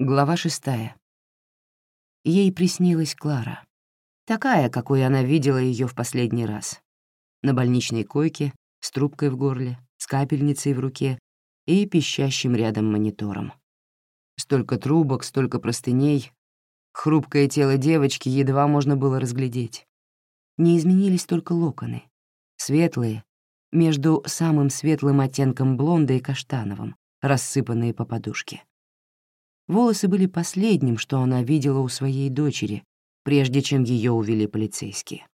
Глава шестая. Ей приснилась Клара. Такая, какой она видела ее в последний раз. На больничной койке, с трубкой в горле, с капельницей в руке и пищащим рядом монитором. Столько трубок, столько простыней. Хрупкое тело девочки едва можно было разглядеть. Не изменились только локоны. Светлые, между самым светлым оттенком блонда и каштановым, рассыпанные по подушке. Волосы были последним, что она видела у своей дочери, прежде чем ее увели полицейские.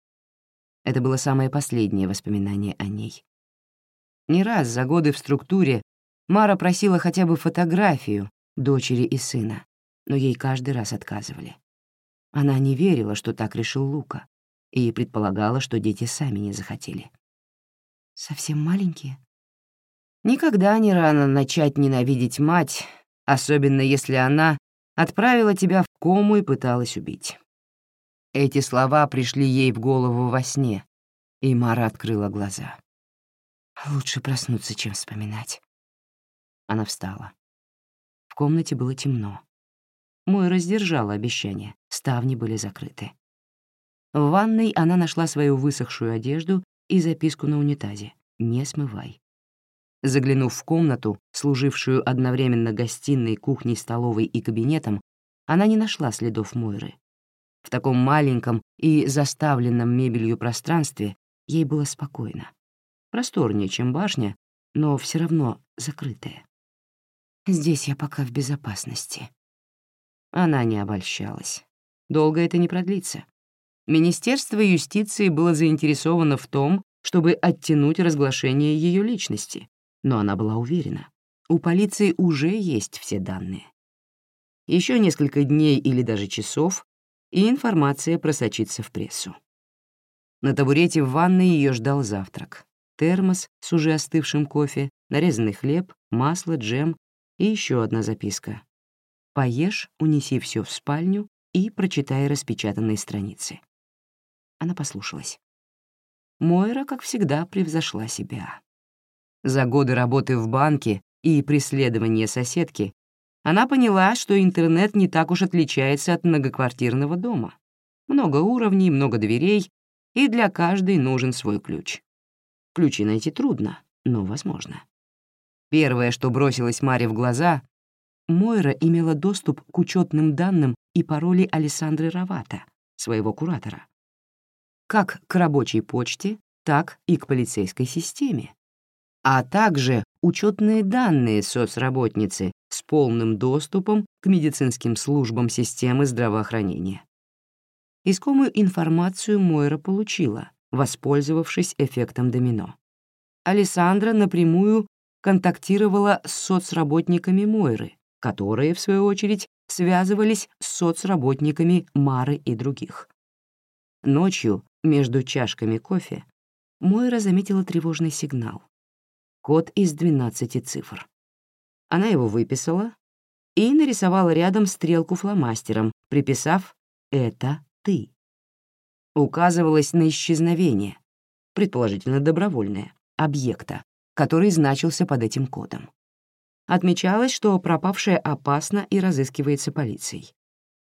Это было самое последнее воспоминание о ней. Не раз за годы в структуре Мара просила хотя бы фотографию дочери и сына, но ей каждый раз отказывали. Она не верила, что так решил Лука, и предполагала, что дети сами не захотели. «Совсем маленькие?» Никогда не рано начать ненавидеть мать, особенно если она отправила тебя в кому и пыталась убить. Эти слова пришли ей в голову во сне, и Мара открыла глаза. «Лучше проснуться, чем вспоминать». Она встала. В комнате было темно. Мой раздержал обещание, ставни были закрыты. В ванной она нашла свою высохшую одежду и записку на унитазе «Не смывай». Заглянув в комнату, служившую одновременно гостиной, кухней, столовой и кабинетом, она не нашла следов Мойры. В таком маленьком и заставленном мебелью пространстве ей было спокойно. Просторнее, чем башня, но все равно закрытая. «Здесь я пока в безопасности». Она не обольщалась. Долго это не продлится. Министерство юстиции было заинтересовано в том, чтобы оттянуть разглашение ее личности, но она была уверена, у полиции уже есть все данные. Еще несколько дней или даже часов, и информация просочится в прессу. На табурете в ванной ее ждал завтрак. Термос с уже остывшим кофе, нарезанный хлеб, масло, джем и еще одна записка. «Поешь, унеси все в спальню и прочитай распечатанные страницы». Она послушалась. Мойра, как всегда, превзошла себя. За годы работы в банке и преследования соседки она поняла, что интернет не так уж отличается от многоквартирного дома. Много уровней, много дверей, и для каждой нужен свой ключ. Ключи найти трудно, но возможно. Первое, что бросилось Маре в глаза, Мойра имела доступ к учетным данным и пароли Александры Равата, своего куратора. Как к рабочей почте, так и к полицейской системе, а также учетные данные соцработницы с полным доступом к медицинским службам системы здравоохранения. Искомую информацию Мойра получила, воспользовавшись эффектом домино. Александра напрямую контактировала с соцработниками Мойры, которые, в свою очередь, связывались с соцработниками Мары и других. Ночью, между чашками кофе, Мойра заметила тревожный сигнал код из 12 цифр. Она его выписала и нарисовала рядом стрелку фломастером, приписав «это ты». Указывалось на исчезновение, предположительно добровольное, объекта, который значился под этим кодом. Отмечалось, что пропавшая опасна и разыскивается полицией.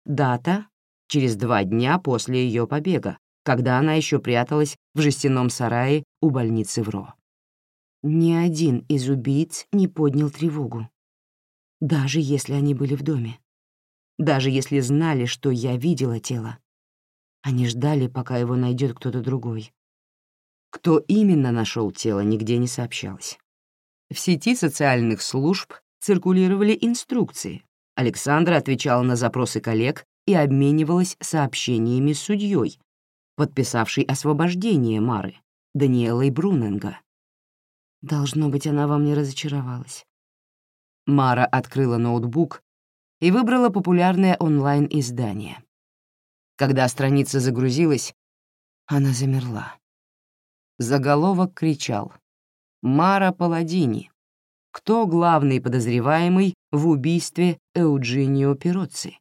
Дата — через два дня после ее побега, когда она еще пряталась в жестяном сарае у больницы в Ро. Ни один из убийц не поднял тревогу. Даже если они были в доме. Даже если знали, что я видела тело. Они ждали, пока его найдет кто-то другой. Кто именно нашел тело, нигде не сообщалось. В сети социальных служб циркулировали инструкции. Александра отвечала на запросы коллег и обменивалась сообщениями с судьей, подписавшей освобождение Мары, Даниэлой Бруненга. Должно быть, она во мне разочаровалась. Мара открыла ноутбук и выбрала популярное онлайн-издание. Когда страница загрузилась, она замерла. Заголовок кричал «Мара Паладини. Кто главный подозреваемый в убийстве Эуджинио Пироцци?»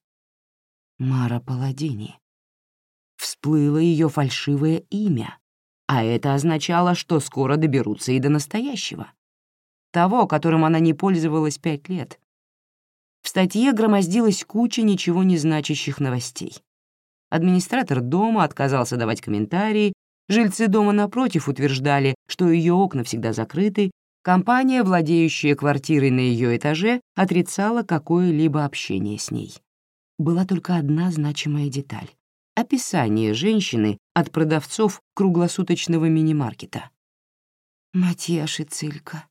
Мара Паладини. Всплыло ее фальшивое имя, а это означало, что скоро доберутся и до настоящего. Того, которым она не пользовалась пять лет. в статье громоздилась куча ничего не значащих новостей. Администратор дома отказался давать комментарии, жильцы дома напротив утверждали, что ее окна всегда закрыты, компания, владеющая квартирой на ее этаже, отрицала какое-либо общение с ней. Была только одна значимая деталь — описание женщины от продавцов круглосуточного мини-маркета. Матьяш и Цилька.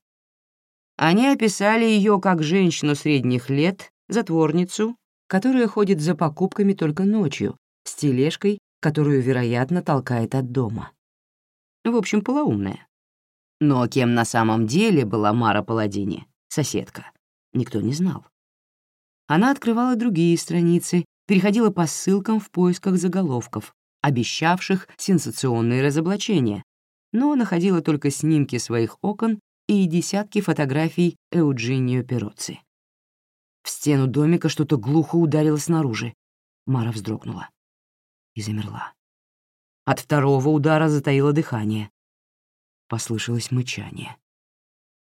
Они описали ее как женщину средних лет, затворницу, которая ходит за покупками только ночью, с тележкой, которую, вероятно, толкает от дома. В общем, полоумная. Но кем на самом деле была Мара Паладини, соседка, никто не знал. Она открывала другие страницы, переходила по ссылкам в поисках заголовков, обещавших сенсационные разоблачения, но находила только снимки своих окон и десятки фотографий Эуджинио Пероци. В стену домика что-то глухо ударило снаружи. Мара вздрогнула и замерла. От второго удара затаило дыхание. Послышалось мычание.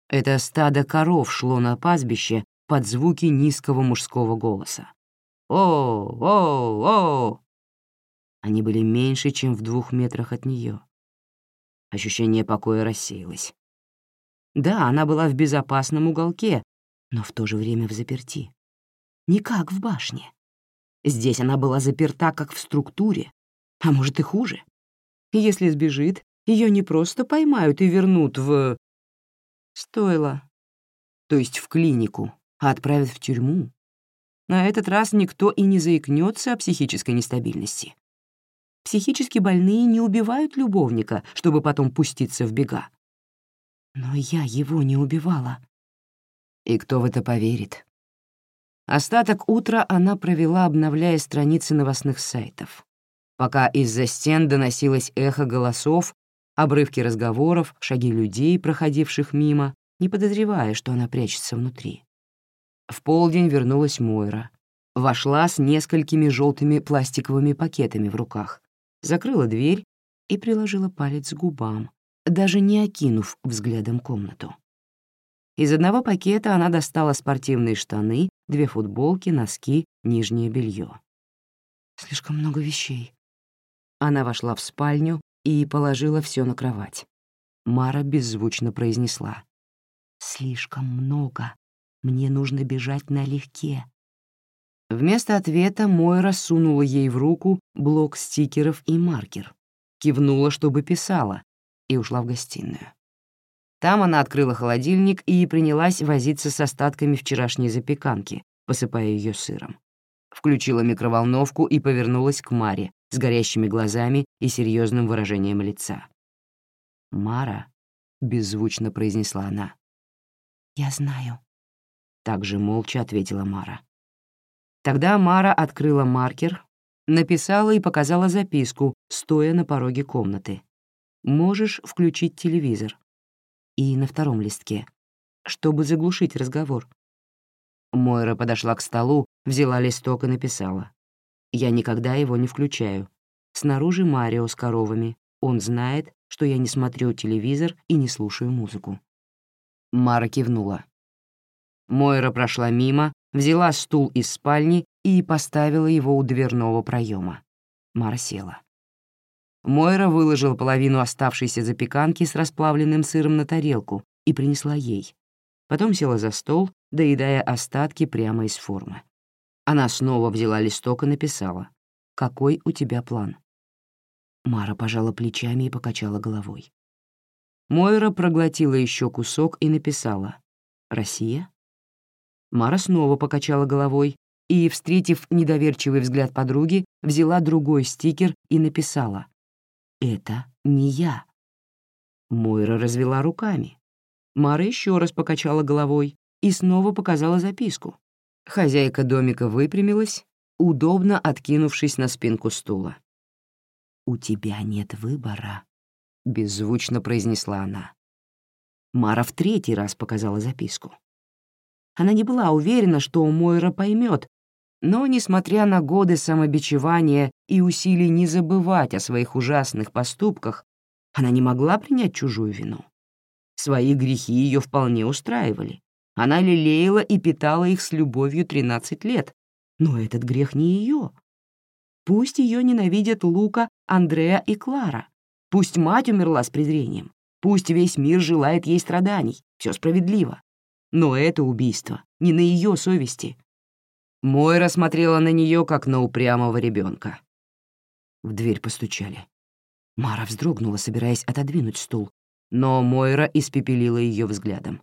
Это стадо коров шло на пастбище под звуки низкого мужского голоса. «О, о, о!» Они были меньше, чем в двух метрах от нее. Ощущение покоя рассеялось. Да, она была в безопасном уголке, но в то же время в заперти. Не как в башне. Здесь она была заперта как в структуре, а может и хуже. Если сбежит, ее не просто поймают и вернут в... Стоило. То есть в клинику, а отправят в тюрьму. На этот раз никто и не заикнется о психической нестабильности. Психически больные не убивают любовника, чтобы потом пуститься в бега. Но я его не убивала. И кто в это поверит? Остаток утра она провела, обновляя страницы новостных сайтов, пока из-за стен доносилось эхо голосов, обрывки разговоров, шаги людей, проходивших мимо, не подозревая, что она прячется внутри. В полдень вернулась Мойра. Вошла с несколькими желтыми пластиковыми пакетами в руках, закрыла дверь и приложила палец к губам, даже не окинув взглядом комнату. Из одного пакета она достала спортивные штаны, две футболки, носки, нижнее белье. Слишком много вещей. Она вошла в спальню и положила все на кровать. Мара беззвучно произнесла. «Слишком много. Мне нужно бежать налегке». Вместо ответа Мойра сунула ей в руку блок стикеров и маркер, кивнула, чтобы писала, и ушла в гостиную. Там она открыла холодильник и принялась возиться с остатками вчерашней запеканки, посыпая ее сыром. Включила микроволновку и повернулась к Маре с горящими глазами и серьезным выражением лица. «Мара», — беззвучно произнесла она. «Я знаю», — также молча ответила Мара. Тогда Мара открыла маркер, написала и показала записку, стоя на пороге комнаты. «Можешь включить телевизор и на втором листке, чтобы заглушить разговор. Мойра подошла к столу, взяла листок и написала. «Я никогда его не включаю. Снаружи Марио с коровами. Он знает, что я не смотрю телевизор и не слушаю музыку». Мара кивнула. Мойра прошла мимо, взяла стул из спальни и поставила его у дверного проема. Мара села. Мойра выложила половину оставшейся запеканки с расплавленным сыром на тарелку и принесла ей. Потом села за стол, доедая остатки прямо из формы. Она снова взяла листок и написала «Какой у тебя план?» Мара пожала плечами и покачала головой. Мойра проглотила еще кусок и написала «Россия?» Мара снова покачала головой и, встретив недоверчивый взгляд подруги, взяла другой стикер и написала это не я. Мойра развела руками. Мара еще раз покачала головой и снова показала записку. Хозяйка домика выпрямилась, удобно откинувшись на спинку стула. «У тебя нет выбора», — беззвучно произнесла она. Мара в третий раз показала записку. Она не была уверена, что Мойра поймет, но, несмотря на годы самобичевания и усилий не забывать о своих ужасных поступках, она не могла принять чужую вину. Свои грехи ее вполне устраивали. Она лелеяла и питала их с любовью 13 лет. Но этот грех не ее. Пусть ее ненавидят Лука, Андреа и Клара. Пусть мать умерла с презрением. Пусть весь мир желает ей страданий. Все справедливо. Но это убийство не на ее совести. Мойра смотрела на нее, как на упрямого ребенка. В дверь постучали. Мара вздрогнула, собираясь отодвинуть стул, но Мойра испепелила ее взглядом.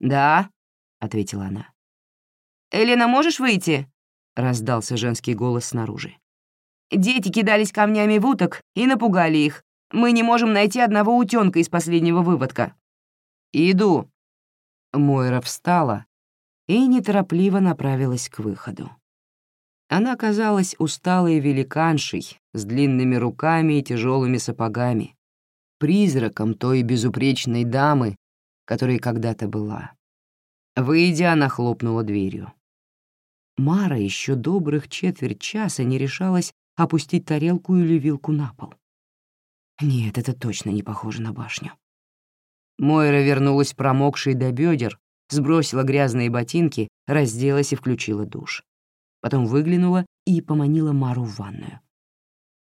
«Да», — ответила она. «Элена, можешь выйти?» — раздался женский голос снаружи. «Дети кидались камнями в уток и напугали их. Мы не можем найти одного утёнка из последнего выводка». «Иду». Мойра встала и неторопливо направилась к выходу. Она казалась усталой великаншей с длинными руками и тяжелыми сапогами, призраком той безупречной дамы, которой когда-то была. Выйдя, она хлопнула дверью. Мара еще добрых четверть часа не решалась опустить тарелку или вилку на пол. Нет, это точно не похоже на башню. Мойра вернулась промокшей до бедер, сбросила грязные ботинки, разделась и включила душ. Потом выглянула и поманила Мару в ванную.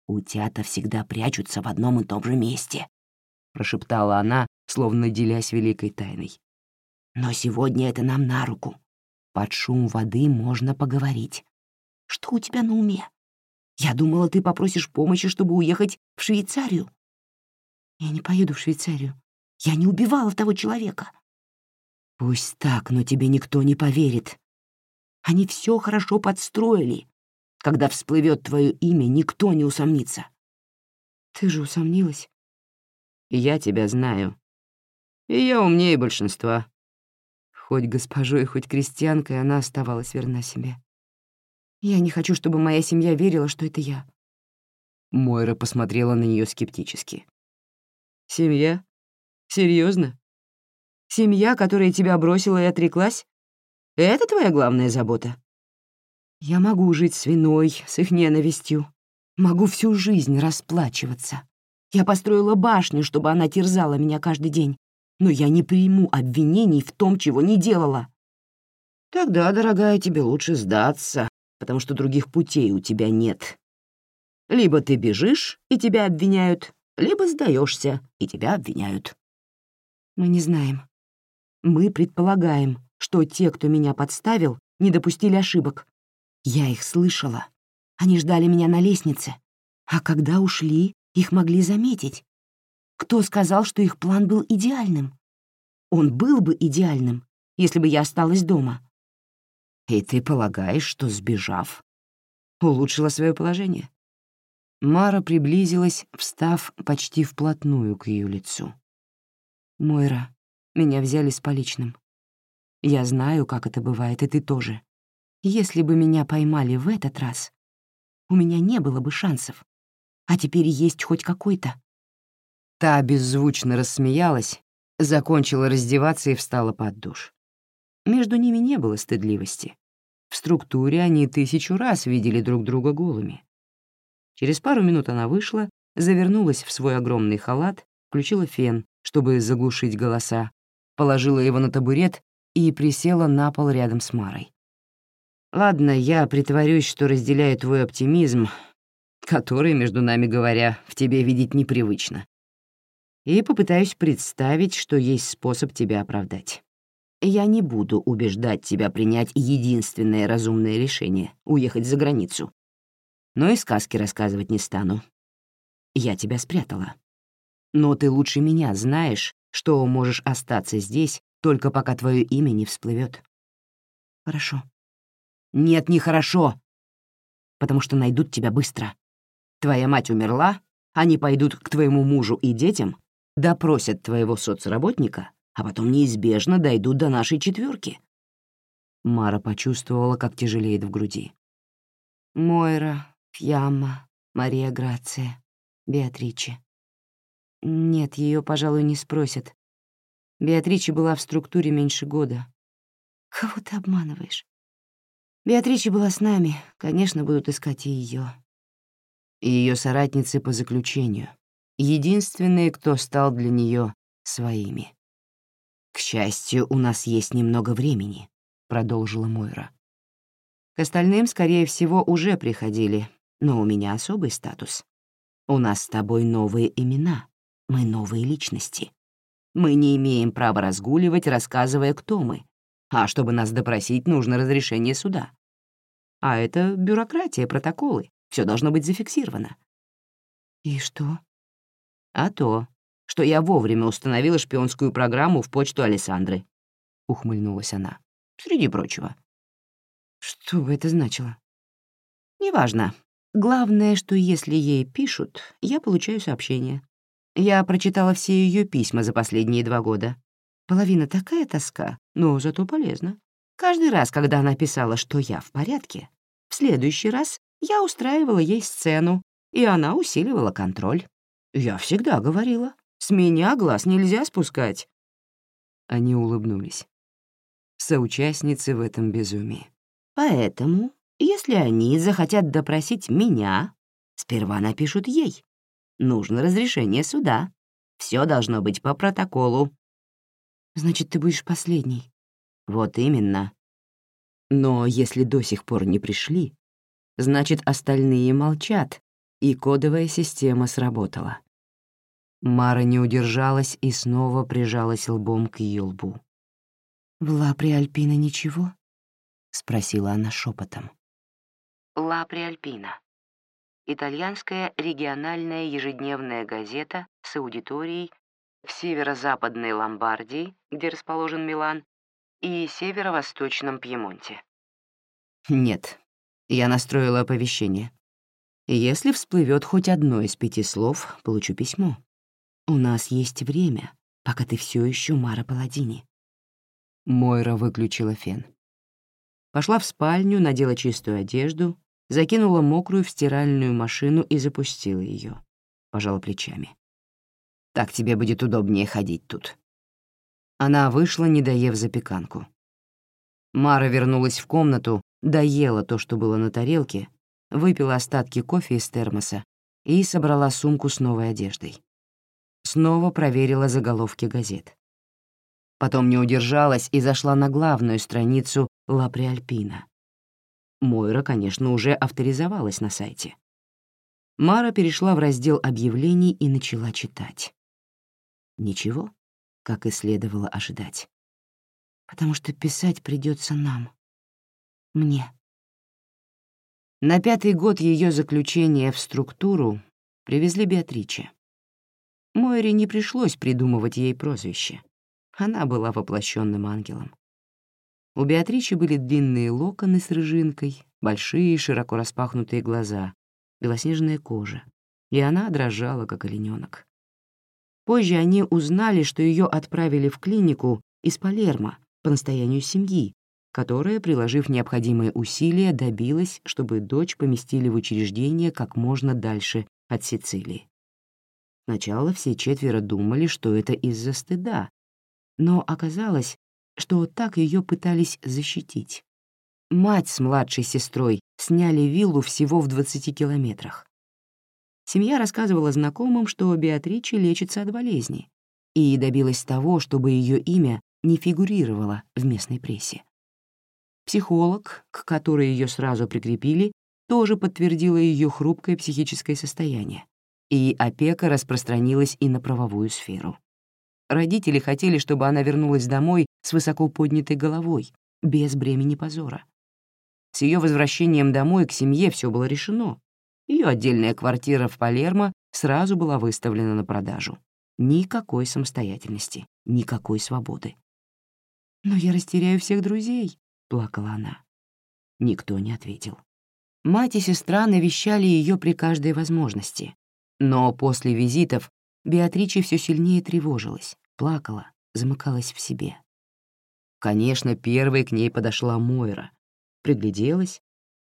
«Утята всегда прячутся в одном и том же месте», — прошептала она, словно делясь великой тайной. «Но сегодня это нам на руку. Под шум воды можно поговорить. Что у тебя на уме? Я думала, ты попросишь помощи, чтобы уехать в Швейцарию». «Я не поеду в Швейцарию. Я не убивала того человека». «Пусть так, но тебе никто не поверит. Они все хорошо подстроили. Когда всплывет твое имя, никто не усомнится». «Ты же усомнилась?» «Я тебя знаю. И я умнее большинства». Хоть госпожой, хоть крестьянкой она оставалась верна себе. «Я не хочу, чтобы моя семья верила, что это я». Мойра посмотрела на нее скептически. «Семья? Серьезно? Семья, которая тебя бросила и отреклась? Это твоя главная забота?» Я могу жить с виной, с их ненавистью. Могу всю жизнь расплачиваться. Я построила башню, чтобы она терзала меня каждый день. Но я не приму обвинений в том, чего не делала. Тогда, дорогая, тебе лучше сдаться, потому что других путей у тебя нет. Либо ты бежишь, и тебя обвиняют, либо сдаешься, и тебя обвиняют. Мы не знаем. Мы предполагаем, что те, кто меня подставил, не допустили ошибок. Я их слышала. Они ждали меня на лестнице. А когда ушли, их могли заметить. Кто сказал, что их план был идеальным? Он был бы идеальным, если бы я осталась дома. И ты полагаешь, что, сбежав, улучшила свое положение? Мара приблизилась, встав почти вплотную к ее лицу. «Мойра, меня взяли с поличным. Я знаю, как это бывает, и ты тоже. Если бы меня поймали в этот раз, у меня не было бы шансов. А теперь есть хоть какой-то. Та беззвучно рассмеялась, закончила раздеваться и встала под душ. Между ними не было стыдливости. В структуре они тысячу раз видели друг друга голыми. Через пару минут она вышла, завернулась в свой огромный халат, включила фен, чтобы заглушить голоса, положила его на табурет и присела на пол рядом с Марой. Ладно, я притворюсь, что разделяю твой оптимизм, который, между нами говоря, в тебе видеть непривычно. И попытаюсь представить, что есть способ тебя оправдать. Я не буду убеждать тебя принять единственное разумное решение — уехать за границу. Но и сказки рассказывать не стану. Я тебя спрятала. Но ты лучше меня знаешь, что можешь остаться здесь, только пока твое имя не всплывет. Хорошо. Нет, нехорошо. Потому что найдут тебя быстро. Твоя мать умерла, они пойдут к твоему мужу и детям, допросят твоего соцработника, а потом неизбежно дойдут до нашей четверки. Мара почувствовала, как тяжелеет в груди. Мойра, Фьяма, Мария Грация, Беатриче. Нет, ее, пожалуй, не спросят. Беатриче была в структуре меньше года. Кого ты обманываешь? Беатрича была с нами, конечно, будут искать и ее. И ее соратницы по заключению. Единственные, кто стал для нее своими. «К счастью, у нас есть немного времени», — продолжила Мойра. «К остальным, скорее всего, уже приходили, но у меня особый статус. У нас с тобой новые имена, мы новые личности. Мы не имеем права разгуливать, рассказывая, кто мы. А чтобы нас допросить, нужно разрешение суда. А это бюрократия, протоколы. Все должно быть зафиксировано. И что? А то, что я вовремя установила шпионскую программу в почту Александры. Ухмыльнулась она. Среди прочего. Что бы это значило? Неважно. Главное, что если ей пишут, я получаю сообщение. Я прочитала все ее письма за последние два года. Половина такая тоска, но зато полезно. Каждый раз, когда она писала, что я в порядке, в следующий раз я устраивала ей сцену, и она усиливала контроль. Я всегда говорила, с меня глаз нельзя спускать. Они улыбнулись. Соучастницы в этом безумии. Поэтому, если они захотят допросить меня, сперва напишут ей. Нужно разрешение суда. Все должно быть по протоколу. Значит, ты будешь последней. Вот именно. Но если до сих пор не пришли, значит, остальные молчат, и кодовая система сработала. Мара не удержалась и снова прижалась лбом к ее лбу. «В Лапри Альпина ничего?» — спросила она шепотом. Лапри Альпина итальянская региональная ежедневная газета с аудиторией в северо-западной Ломбардии, где расположен Милан, и северо-восточном Пьемонте. Нет, я настроила оповещение. Если всплывет хоть одно из пяти слов, получу письмо. У нас есть время, пока ты все еще Мара Паладини. Мойра выключила фен. Пошла в спальню, надела чистую одежду закинула мокрую в стиральную машину и запустила ее. Пожала плечами. «Так тебе будет удобнее ходить тут». Она вышла, не доев запеканку. Мара вернулась в комнату, доела то, что было на тарелке, выпила остатки кофе из термоса и собрала сумку с новой одеждой. Снова проверила заголовки газет. Потом не удержалась и зашла на главную страницу «Ла Приальпина». Мойра, конечно, уже авторизовалась на сайте. Мара перешла в раздел объявлений и начала читать. Ничего, как и следовало ожидать. Потому что писать придется нам. Мне. На пятый год ее заключения в структуру привезли Беатриче. Мойре не пришлось придумывать ей прозвище. Она была воплощенным ангелом. У Беатричи были длинные локоны с рыжинкой, большие широко распахнутые глаза, белоснежная кожа, и она дрожала, как олененок. Позже они узнали, что ее отправили в клинику из Палермо по настоянию семьи, которая, приложив необходимые усилия, добилась, чтобы дочь поместили в учреждение как можно дальше от Сицилии. Сначала все четверо думали, что это из-за стыда, но оказалось, что так ее пытались защитить. Мать с младшей сестрой сняли виллу всего в 20 километрах. Семья рассказывала знакомым, что Беатриче лечится от болезни, и добилась того, чтобы ее имя не фигурировало в местной прессе. Психолог, к которой ее сразу прикрепили, тоже подтвердила ее хрупкое психическое состояние, и опека распространилась и на правовую сферу. Родители хотели, чтобы она вернулась домой с высоко поднятой головой, без бремени позора. С ее возвращением домой к семье все было решено. Ее отдельная квартира в Палермо сразу была выставлена на продажу. Никакой самостоятельности, никакой свободы. «Но я растеряю всех друзей», — плакала она. Никто не ответил. Мать и сестра навещали ее при каждой возможности. Но после визитов Беатриче все сильнее тревожилась плакала, замыкалась в себе. Конечно, первой к ней подошла Мойра, пригляделась,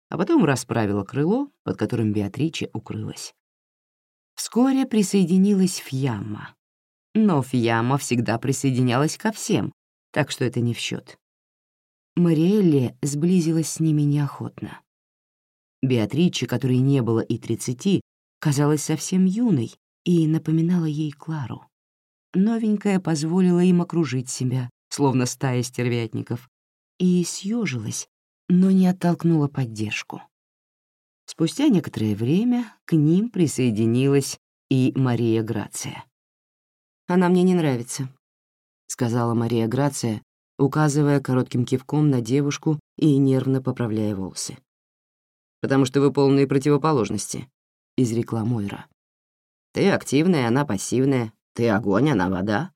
а потом расправила крыло, под которым Беатриче укрылась. Вскоре присоединилась Фьямма. Но Фьямма всегда присоединялась ко всем, так что это не в счет. Мариэлли сблизилась с ними неохотно. Беатриче, которой не было и тридцати, казалась совсем юной и напоминала ей Клару. Новенькая позволила им окружить себя, словно стая стервятников, и съежилась, но не оттолкнула поддержку. Спустя некоторое время к ним присоединилась и Мария Грация. «Она мне не нравится», — сказала Мария Грация, указывая коротким кивком на девушку и нервно поправляя волосы. «Потому что вы полные противоположности», — изрекла Мойра. «Ты активная, она пассивная. Ты огонь, она вода».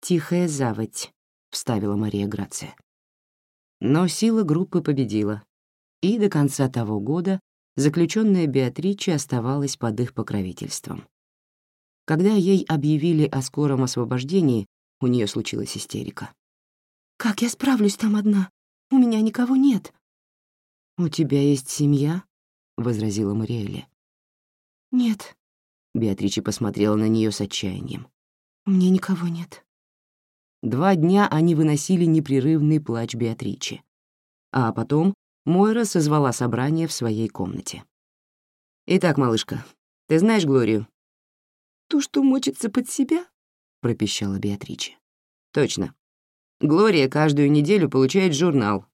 «Тихая заводь», — вставила Мария Грация. Но сила группы победила, и до конца того года заключенная Беатриче оставалась под их покровительством. Когда ей объявили о скором освобождении, у нее случилась истерика. «Как я справлюсь там одна? У меня никого нет». «У тебя есть семья?» — возразила Мариэле. «Нет». Беатриче посмотрела на нее с отчаянием. «У меня никого нет». Два дня они выносили непрерывный плач Беатричи. А потом Мойра созвала собрание в своей комнате. «Итак, малышка, ты знаешь Глорию?» «Ту, что мочится под себя?» — пропищала Беатриче. «Точно. Глория каждую неделю получает журнал.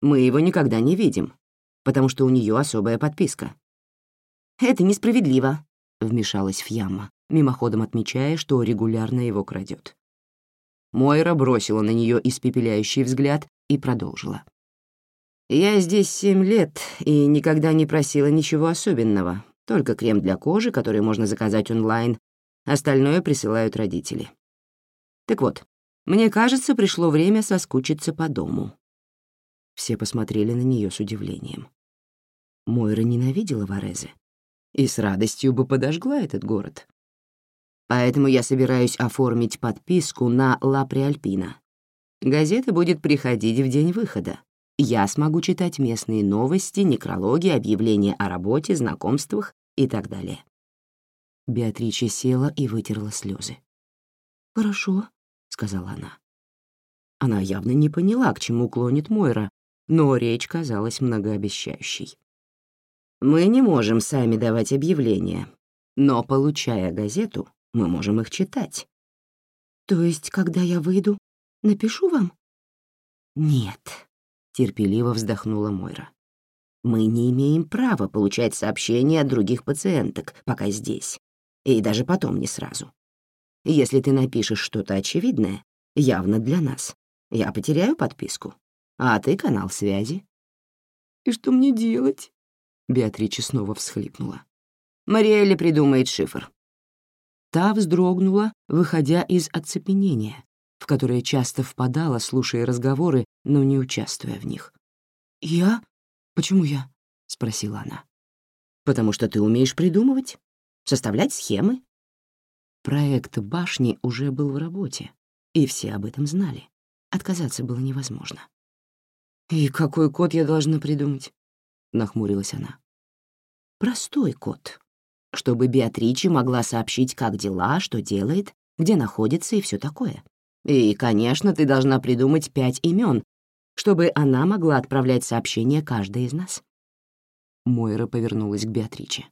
Мы его никогда не видим, потому что у нее особая подписка». «Это несправедливо», — вмешалась Фьямма, мимоходом отмечая, что регулярно его крадет. Мойра бросила на нее испепеляющий взгляд и продолжила. «Я здесь семь лет и никогда не просила ничего особенного, только крем для кожи, который можно заказать онлайн, остальное присылают родители. Так вот, мне кажется, пришло время соскучиться по дому». Все посмотрели на нее с удивлением. Мойра ненавидела Варезе и с радостью бы подожгла этот город. Поэтому я собираюсь оформить подписку на «Ла Приальпина». Газета будет приходить в день выхода. Я смогу читать местные новости, некрологи, объявления о работе, знакомствах и так далее. Беатрича села и вытерла слезы. «Хорошо», — сказала она. Она явно не поняла, к чему клонит Мойра, но речь казалась многообещающей. «Мы не можем сами давать объявления, но, получая газету, мы можем их читать». «То есть, когда я выйду, напишу вам?» «Нет», — терпеливо вздохнула Мойра. «Мы не имеем права получать сообщения от других пациенток, пока здесь, и даже потом не сразу. Если ты напишешь что-то очевидное, явно для нас, я потеряю подписку, а ты — канал связи». «И что мне делать?» Беатрича снова всхлипнула. «Мариэлли придумает шифр». Та вздрогнула, выходя из оцепенения, в которое часто впадала, слушая разговоры, но не участвуя в них. «Я? Почему я?» — спросила она. «Потому что ты умеешь придумывать, составлять схемы, Проект башни уже был в работе, и все об этом знали. Отказаться было невозможно. «И какой код я должна придумать?» — нахмурилась она. «Простой код, чтобы Беатриче могла сообщить, как дела, что делает, где находится и все такое. И, конечно, ты должна придумать пять имен, чтобы она могла отправлять сообщения каждой из нас». Мойра повернулась к Беатриче.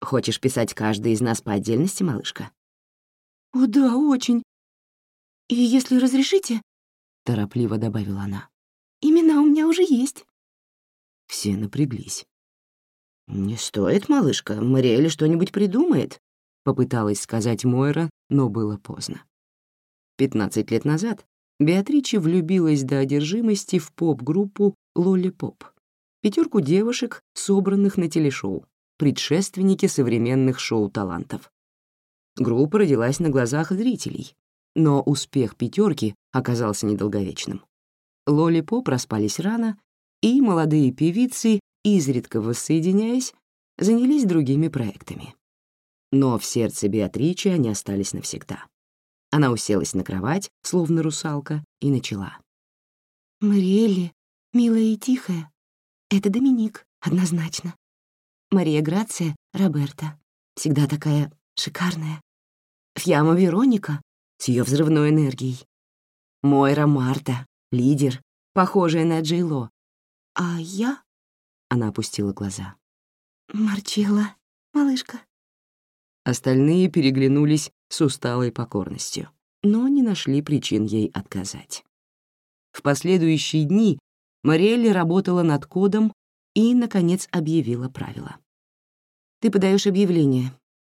Хочешь писать каждый из нас по отдельности, малышка?» «О, да, очень. И если разрешите...» — торопливо добавила она. «Имена у меня уже есть». Все напряглись. «Не стоит, малышка, Мариэль что-нибудь придумает», — попыталась сказать Мойра, но было поздно. Пятнадцать лет назад Беатриче влюбилась до одержимости в поп-группу «Лолли Поп», пятерку девушек, собранных на телешоу, предшественники современных шоу-талантов. Группа родилась на глазах зрителей, но успех пятерки оказался недолговечным. Лоли-поп распались рано, и молодые певицы, изредка воссоединяясь, занялись другими проектами. Но в сердце Беатричи они остались навсегда. Она уселась на кровать, словно русалка, и начала. «Мариэлли, милая и тихая, это Доминик, однозначно. Мария Грация, Роберта. Всегда такая шикарная. Фьяма Вероника с ее взрывной энергией. Мойра Марта, лидер, похожая на Джейло. А я... Она опустила глаза. Марчелла, малышка. Остальные переглянулись с усталой покорностью, но не нашли причин ей отказать. В последующие дни Мариэлли работала над кодом и, наконец, объявила правила. «Ты подаешь объявление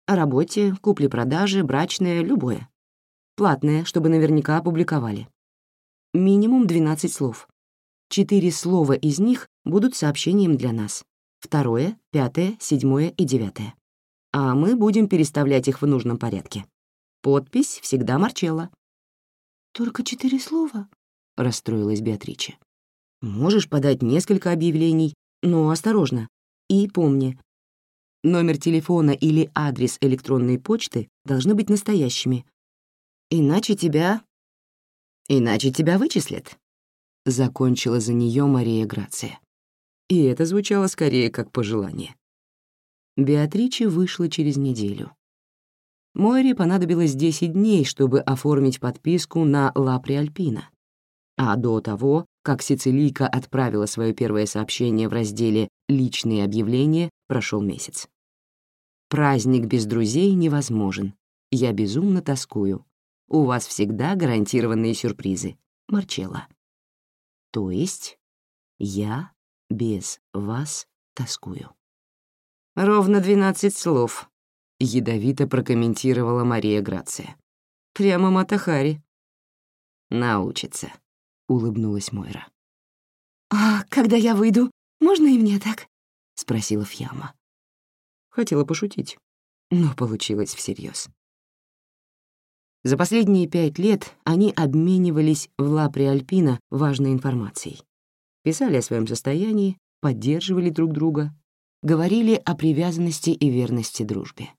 о работе, купле-продаже, брачное, любое. Платное, чтобы наверняка опубликовали. Минимум 12 слов. Четыре слова из них будут сообщением для нас. Второе, пятое, седьмое и девятое. А мы будем переставлять их в нужном порядке. Подпись всегда Марчелла. «Только четыре слова?» — расстроилась Беатриче. «Можешь подать несколько объявлений, но осторожно. И помни, номер телефона или адрес электронной почты должны быть настоящими. Иначе тебя... Иначе тебя вычислят. Закончила за нее Мария Грация. И это звучало скорее как пожелание. Беатриче вышла через неделю. Мойре понадобилось 10 дней, чтобы оформить подписку на Ла Приальпина. А до того, как Сицилийка отправила свое первое сообщение в разделе «Личные объявления», прошел месяц. «Праздник без друзей невозможен. Я безумно тоскую. У вас всегда гарантированные сюрпризы. Марчелла». То есть я без вас тоскую. Ровно двенадцать слов, ядовито прокомментировала Мария Грация. Прямо Матахари. Научится, улыбнулась Мойра. «А когда я выйду, можно и мне так?» — спросила Фьяма. Хотела пошутить, но получилось всерьез. За последние пять лет они обменивались в Лапре Альпина важной информацией. Писали о своем состоянии, поддерживали друг друга, говорили о привязанности и верности дружбе.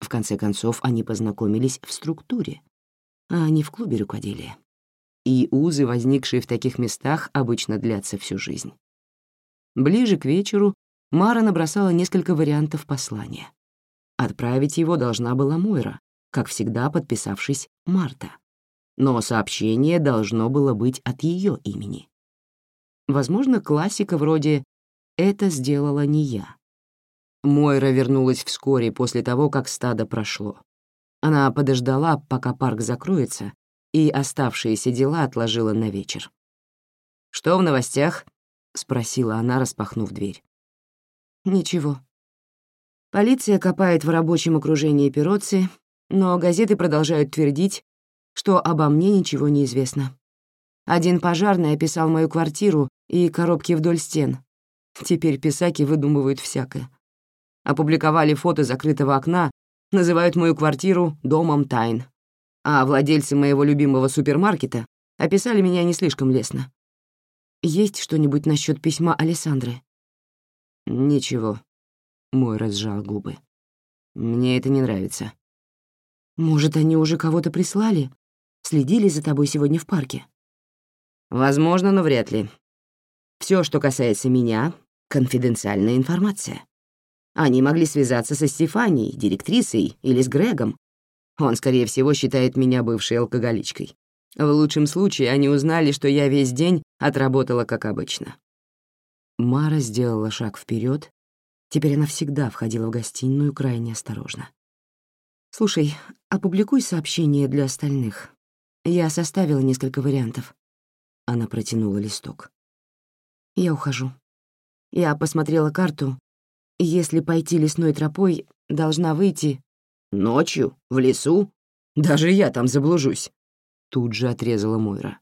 В конце концов, они познакомились в структуре, а не в клубе рукоделия. И узы, возникшие в таких местах, обычно длятся всю жизнь. Ближе к вечеру Мара набросала несколько вариантов послания. Отправить его должна была Мойра, как всегда подписавшись Марта. Но сообщение должно было быть от ее имени. Возможно, классика вроде «это сделала не я». Мойра вернулась вскоре после того, как стадо прошло. Она подождала, пока парк закроется, и оставшиеся дела отложила на вечер. «Что в новостях?» — спросила она, распахнув дверь. «Ничего. Полиция копает в рабочем окружении Пироци но газеты продолжают твердить, что обо мне ничего не известно. Один пожарный описал мою квартиру и коробки вдоль стен. Теперь писаки выдумывают всякое. Опубликовали фото закрытого окна, называют мою квартиру «домом тайн». А владельцы моего любимого супермаркета описали меня не слишком лестно. Есть что-нибудь насчет письма Александры? Ничего. Мой разжал губы. Мне это не нравится. Может, они уже кого-то прислали? Следили за тобой сегодня в парке? Возможно, но вряд ли. Все, что касается меня, — конфиденциальная информация. Они могли связаться со Стефанией, директрисой или с Грегом. Он, скорее всего, считает меня бывшей алкоголичкой. В лучшем случае они узнали, что я весь день отработала как обычно. Мара сделала шаг вперед. Теперь она всегда входила в гостиную крайне осторожно. «Слушай, опубликуй сообщение для остальных. Я составила несколько вариантов». Она протянула листок. «Я ухожу. Я посмотрела карту, если пойти лесной тропой, должна выйти...» «Ночью? В лесу? Даже я там заблужусь!» Тут же отрезала Мойра.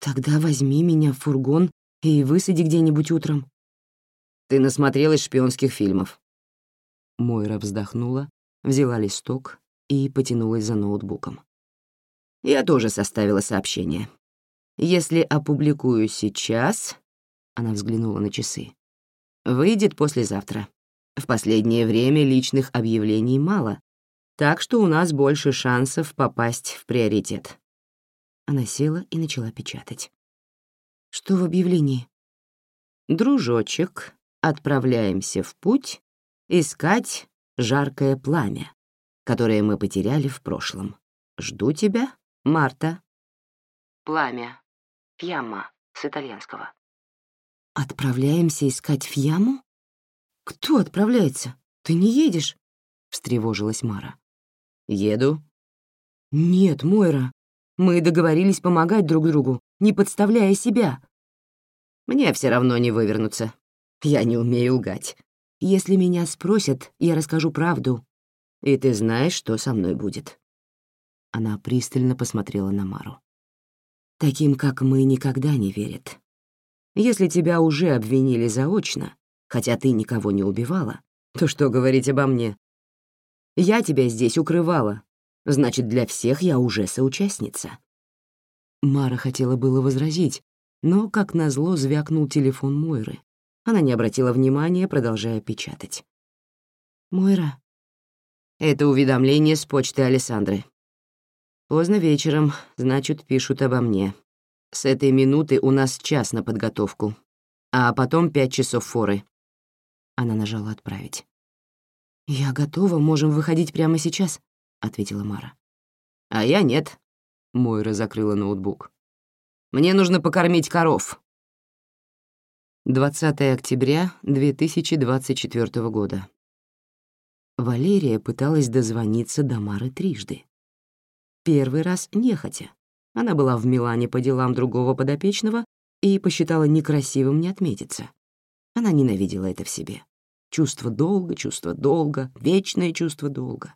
«Тогда возьми меня в фургон и высади где-нибудь утром». «Ты насмотрелась шпионских фильмов». Мойра вздохнула взяла листок и потянулась за ноутбуком. Я тоже составила сообщение. Если опубликую сейчас, она взглянула на часы, выйдет послезавтра. В последнее время личных объявлений мало, так что у нас больше шансов попасть в приоритет. Она села и начала печатать. Что в объявлении? Дружочек, отправляемся в путь искать жаркое пламя, которое мы потеряли в прошлом. Жду тебя, Марта. Пламя. Фьямма с итальянского. Отправляемся искать Фьяму? Кто отправляется? Ты не едешь? Встревожилась Мара. «Еду». «Нет, Мойра, мы договорились помогать друг другу, не подставляя себя». «Мне все равно не вывернуться. Я не умею лгать. Если меня спросят, я расскажу правду. И ты знаешь, что со мной будет». Она пристально посмотрела на Мару. «Таким, как мы, никогда не верят. Если тебя уже обвинили заочно, хотя ты никого не убивала, то что говорить обо мне? Я тебя здесь укрывала, значит, для всех я уже соучастница». Мара хотела было возразить, но, как назло, звякнул телефон Мойры. Она не обратила внимания, продолжая печатать. «Мойра». «Это уведомление с почты Александры. Поздно вечером, значит, пишут обо мне. С этой минуты у нас час на подготовку, а потом пять часов форы». Она нажала «Отправить». «Я готова, можем выходить прямо сейчас», — ответила Мара. «А я нет», — Мойра закрыла ноутбук. «Мне нужно покормить коров». 20 октября 2024 года. Валерия пыталась дозвониться до Мары трижды. Первый раз нехотя. Она была в Милане по делам другого подопечного и посчитала некрасивым не отметиться. Она ненавидела это в себе. Чувство долга, чувство долга, вечное чувство долга.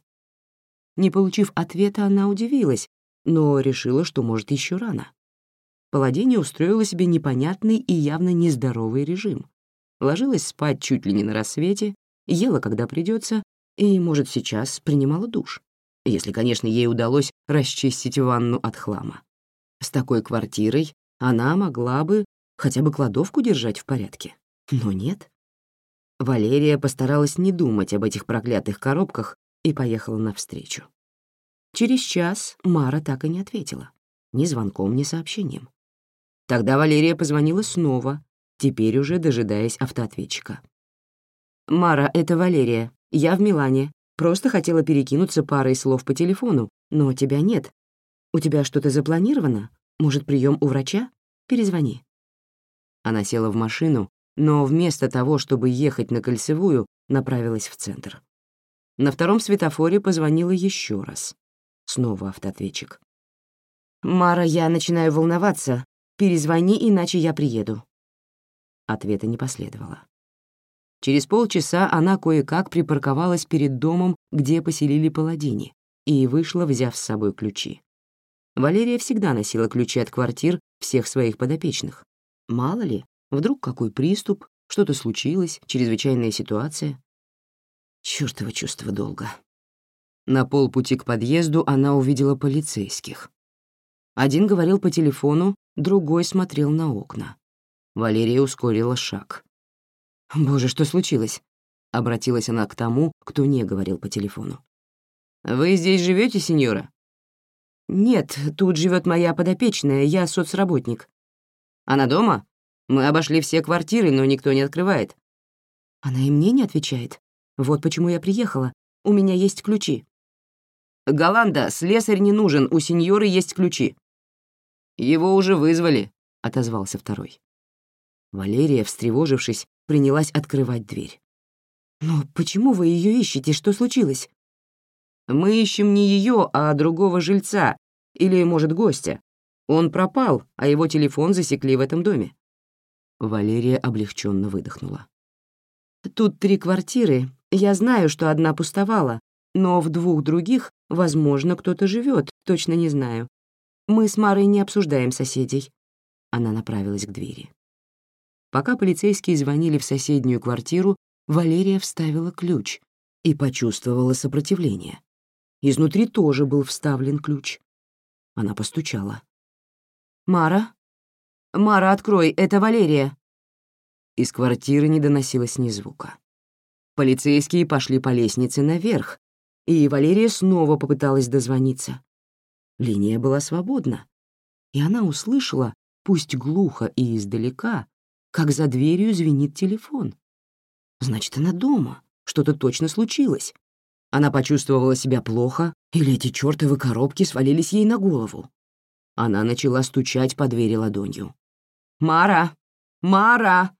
Не получив ответа, она удивилась, но решила, что, может, еще рано. Паладине устроила себе непонятный и явно нездоровый режим. Ложилась спать чуть ли не на рассвете, ела, когда придется, и, может, сейчас принимала душ. Если, конечно, ей удалось расчистить ванну от хлама. С такой квартирой она могла бы хотя бы кладовку держать в порядке. Но нет. Валерия постаралась не думать об этих проклятых коробках и поехала навстречу. Через час Мара так и не ответила. Ни звонком, ни сообщением. Тогда Валерия позвонила снова, теперь уже дожидаясь автоответчика. «Мара, это Валерия. Я в Милане. Просто хотела перекинуться парой слов по телефону, но тебя нет. У тебя что-то запланировано? Может, прием у врача? Перезвони». Она села в машину, но вместо того, чтобы ехать на кольцевую, направилась в центр. На втором светофоре позвонила еще раз. Снова автоответчик. «Мара, я начинаю волноваться. Перезвони, иначе я приеду». Ответа не последовало. Через полчаса она кое-как припарковалась перед домом, где поселили паладини, и вышла, взяв с собой ключи. Валерия всегда носила ключи от квартир всех своих подопечных. Мало ли, вдруг какой приступ, что-то случилось, чрезвычайная ситуация. Чёртово чувство долга. На полпути к подъезду она увидела полицейских. Один говорил по телефону, другой смотрел на окна. Валерия ускорила шаг. «Боже, что случилось?» — обратилась она к тому, кто не говорил по телефону. «Вы здесь живете, сеньора?» «Нет, тут живет моя подопечная, я соцработник». «Она дома? Мы обошли все квартиры, но никто не открывает». Она и мне не отвечает. Вот почему я приехала. У меня есть ключи. «Голланда, слесарь не нужен, у сеньоры есть ключи». «Его уже вызвали», — отозвался второй. Валерия, встревожившись, принялась открывать дверь. «Но почему вы ее ищете? Что случилось?» «Мы ищем не ее, а другого жильца, или, может, гостя. Он пропал, а его телефон засекли в этом доме». Валерия облегченно выдохнула. «Тут три квартиры. Я знаю, что одна пустовала, но в двух других, возможно, кто-то живет, точно не знаю. Мы с Марой не обсуждаем соседей». Она направилась к двери. Пока полицейские звонили в соседнюю квартиру, Валерия вставила ключ и почувствовала сопротивление. Изнутри тоже был вставлен ключ. Она постучала. «Мара? Мара, открой, это Валерия!» Из квартиры не доносилось ни звука. Полицейские пошли по лестнице наверх, и Валерия снова попыталась дозвониться. Линия была свободна, и она услышала, пусть глухо и издалека, как за дверью звенит телефон. Значит, она дома, что-то точно случилось. Она почувствовала себя плохо, или эти чёртовы коробки свалились ей на голову. Она начала стучать по двери ладонью. «Мара! Мара!»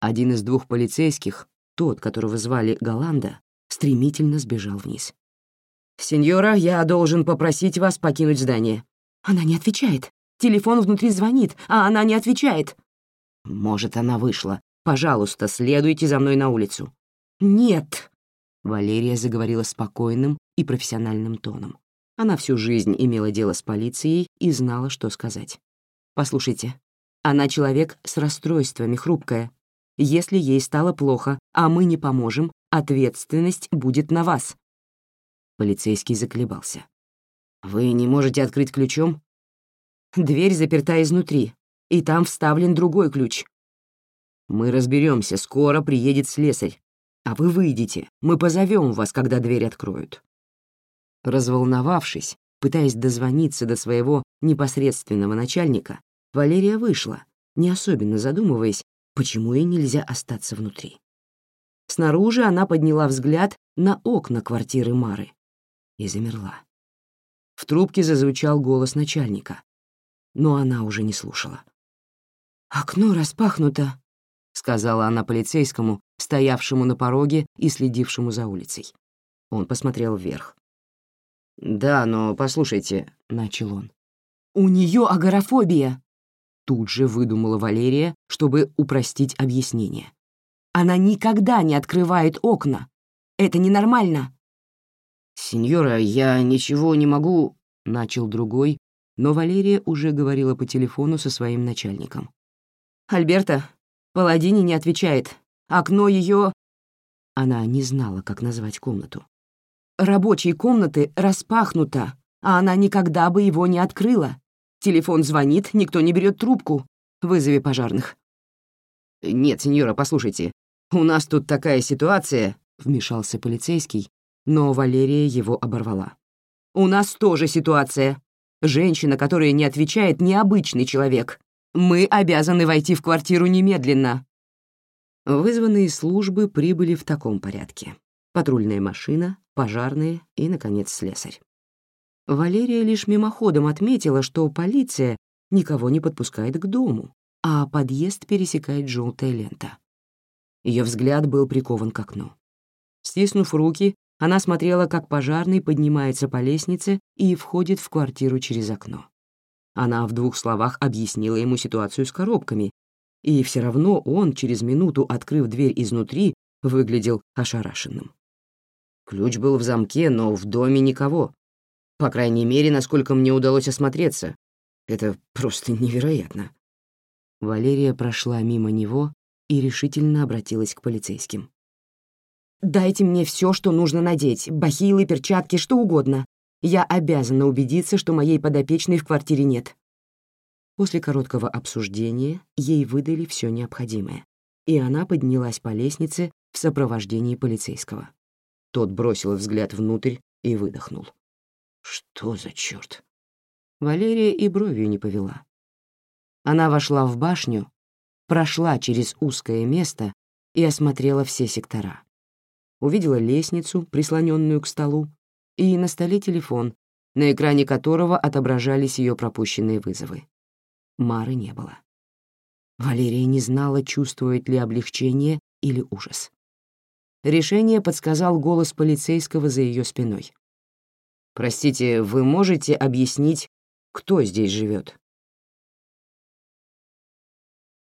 Один из двух полицейских, тот, которого звали Голланда, стремительно сбежал вниз. «Сеньора, я должен попросить вас покинуть здание». Она не отвечает. Телефон внутри звонит, а она не отвечает. «Может, она вышла. Пожалуйста, следуйте за мной на улицу». «Нет», — Валерия заговорила спокойным и профессиональным тоном. Она всю жизнь имела дело с полицией и знала, что сказать. «Послушайте, она человек с расстройствами, хрупкая. Если ей стало плохо, а мы не поможем, ответственность будет на вас». Полицейский заколебался. «Вы не можете открыть ключом?» «Дверь заперта изнутри, и там вставлен другой ключ». «Мы разберемся, скоро приедет слесарь. А вы выйдете, мы позовем вас, когда дверь откроют». Разволновавшись, пытаясь дозвониться до своего непосредственного начальника, Валерия вышла, не особенно задумываясь, почему ей нельзя остаться внутри. Снаружи она подняла взгляд на окна квартиры Мары и замерла. В трубке зазвучал голос начальника, но она уже не слушала. «Окно распахнуто», — сказала она полицейскому, стоявшему на пороге и следившему за улицей. Он посмотрел вверх. «Да, но послушайте», — начал он. «У нее агорафобия», — тут же выдумала Валерия, чтобы упростить объяснение. «Она никогда не открывает окна. Это ненормально». «Сеньора, я ничего не могу...» — начал другой, но Валерия уже говорила по телефону со своим начальником. «Альберта, Паладини не отвечает. Окно ее...» Она не знала, как назвать комнату. «Рабочей комнаты распахнуто, а она никогда бы его не открыла. Телефон звонит, никто не берет трубку. Вызови пожарных». «Нет, сеньора, послушайте, у нас тут такая ситуация», — вмешался полицейский, но Валерия его оборвала. «У нас тоже ситуация. Женщина, которая не отвечает, необычный человек. Мы обязаны войти в квартиру немедленно». Вызванные службы прибыли в таком порядке. Патрульная машина, пожарные и, наконец, слесарь. Валерия лишь мимоходом отметила, что полиция никого не подпускает к дому, а подъезд пересекает желтая лента. Ее взгляд был прикован к окну. Стиснув руки, она смотрела, как пожарный поднимается по лестнице и входит в квартиру через окно. Она в двух словах объяснила ему ситуацию с коробками, и все равно он, через минуту открыв дверь изнутри, выглядел ошарашенным. Ключ был в замке, но в доме никого. По крайней мере, насколько мне удалось осмотреться. Это просто невероятно. Валерия прошла мимо него и решительно обратилась к полицейским. «Дайте мне все, что нужно надеть, бахилы, перчатки, что угодно. Я обязана убедиться, что моей подопечной в квартире нет». После короткого обсуждения ей выдали все необходимое, и она поднялась по лестнице в сопровождении полицейского. Тот бросил взгляд внутрь и выдохнул. «Что за черт? Валерия и бровью не повела. Она вошла в башню, прошла через узкое место и осмотрела все сектора увидела лестницу, прислоненную к столу, и на столе телефон, на экране которого отображались ее пропущенные вызовы. Мары не было. Валерия не знала, чувствует ли облегчение или ужас. Решение подсказал голос полицейского за ее спиной. «Простите, вы можете объяснить, кто здесь живет?